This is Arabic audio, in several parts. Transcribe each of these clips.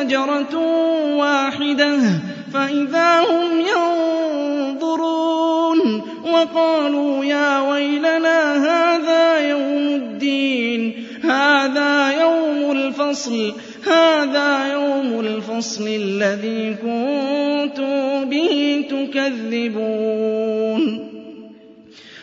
زجرة واحدة فإذا هم ينظرون وقالوا يا ويلنا هذا يوم الدين هذا يوم الفصل هذا يوم الفصل الذي كنتم به تكذبون.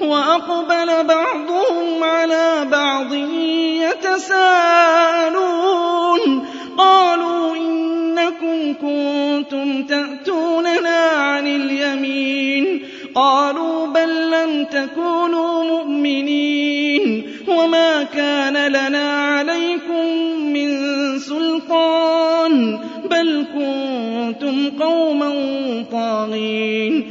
وأقبل بعضهم على بعض يتساءلون. قالوا إنكم كنتم تأتوننا عن اليمين. قالوا بل لم تكونوا مؤمنين. وما كان لنا عليكم من سلطان. بل كنتم قوما طاغين.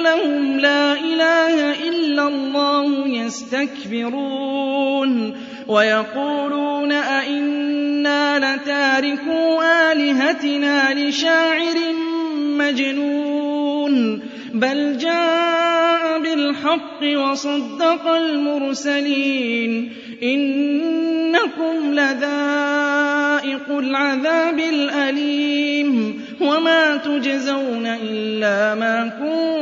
لهم لا إله إلا الله يستكبرون ويقولون أئنا لتاركو آلهتنا لشاعر مجنون بل جاء بالحق وصدق المرسلين إنكم لذائق العذاب الأليم وما تجزون إلا ما كنتم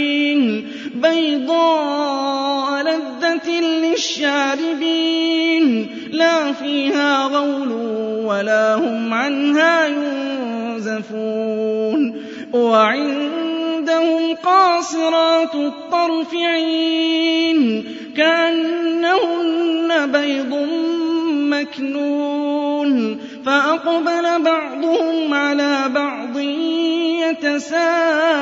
بيضاء لذة للشاربين لا فيها غول ولا هم عنها ينزفون وعندهم قاصرات الطرف عين كأنهن بيض مكنون فأقبل بعضهم على بعض يتساءلون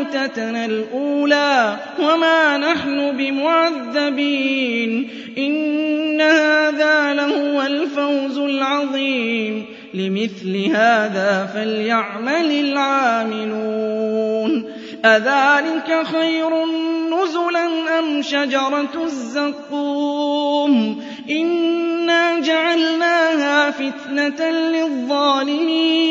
موتتنا الأولى وما نحن بمعذبين إن هذا لهو الفوز العظيم لمثل هذا فليعمل العاملون أذلك خير نزلا أم شجرة الزقوم إنا جعلناها فتنة للظالمين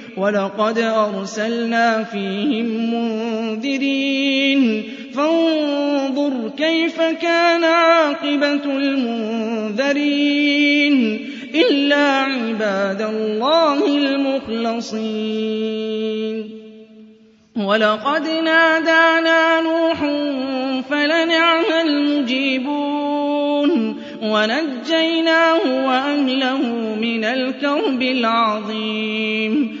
ولقد أرسلنا فيهم منذرين. فانظر كيف كان عاقبة المنذرين. إلا عباد الله المخلصين. ولقد نادانا نوح فلنعم المجيبون. ونجيناه وأهله من الكرب العظيم.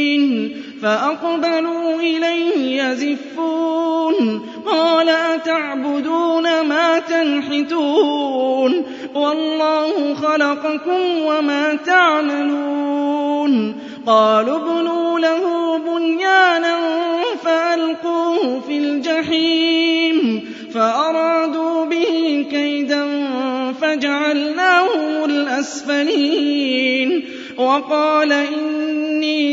فأقبلوا إليه يزفون. قال أتعبدون ما تنحتون؟ والله خلقكم وما تعملون. قالوا ابنوا له بنيانا فألقوه في الجحيم. فأرادوا به كيدا فجعلناهم الأسفلين. وقال إني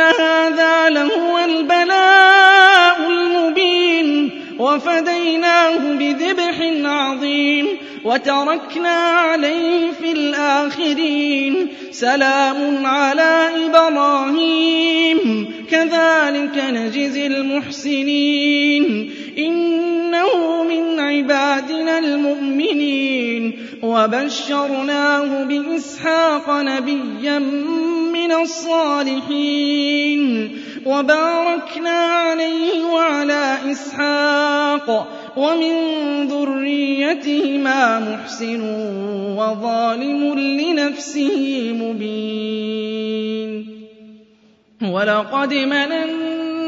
إن هذا لهو البلاء المبين وفديناه بذبح عظيم وتركنا عليه في الآخرين سلام على إبراهيم كذلك نجزي المحسنين إنه من عبادنا المؤمنين وبشرناه بإسحاق نبيا من الصالحين وباركنا عليه وعلى إسحاق ومن ذريتهما محسن وظالم لنفسه مبين ولقد مننا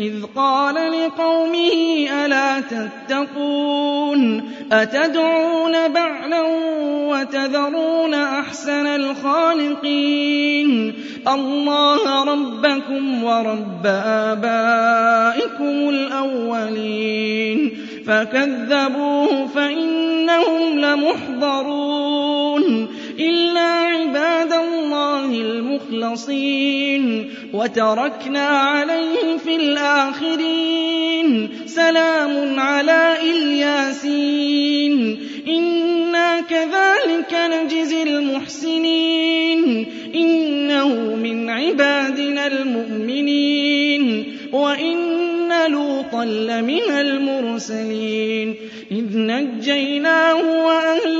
إذ قال لقومه ألا تتقون؟ أتدعون بعلا وتذرون أحسن الخالقين؟ الله ربكم ورب آبائكم الأولين. فكذبوه فإنهم لمحضرون. إلا المخلصين وتركنا عليه في الآخرين. سلام على إلياسين. إنا كذلك نجزي المحسنين. إنه من عبادنا المؤمنين. وإن لوطا لمن المرسلين. إذ نجيناه وأهله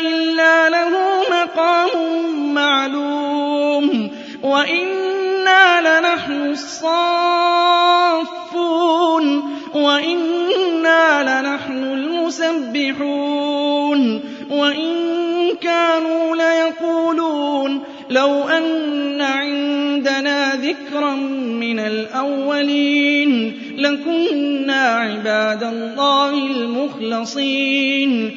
إِلَّا لَهُ مَقَامٌ مَّعْلُومٌ وَإِنَّا لَنَحْنُ الصَّافُّونَ وَإِنَّا لَنَحْنُ الْمُسَبِّحُونَ وَإِن كَانُوا لَيَقُولُونَ لَوْ أَنَّ عِندَنَا ذِكْرًا مِّنَ الْأَوَّلِينَ لَكُنَّا عِبَادَ اللَّهِ الْمُخْلَصِينَ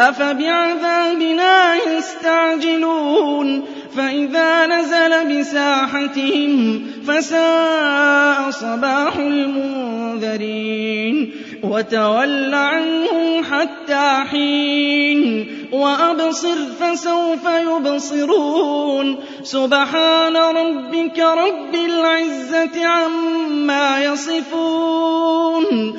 أَفَبِعَذَابِنَا يَسْتَعْجِلُونَ؟ فَإِذَا نَزَلَ بِسَاحَتِهِمْ فَسَاءَ صَبَاحُ الْمُنذَرِينَ وَتَوَلَّ عَنْهُمْ حَتَّىٰ حِينٍ وَأَبْصِرْ فَسَوْفَ يُبْصِرُونَ. سُبْحَانَ رَبِّكَ رَبِّ الْعِزَّةِ عَمَّا يَصِفُونَ.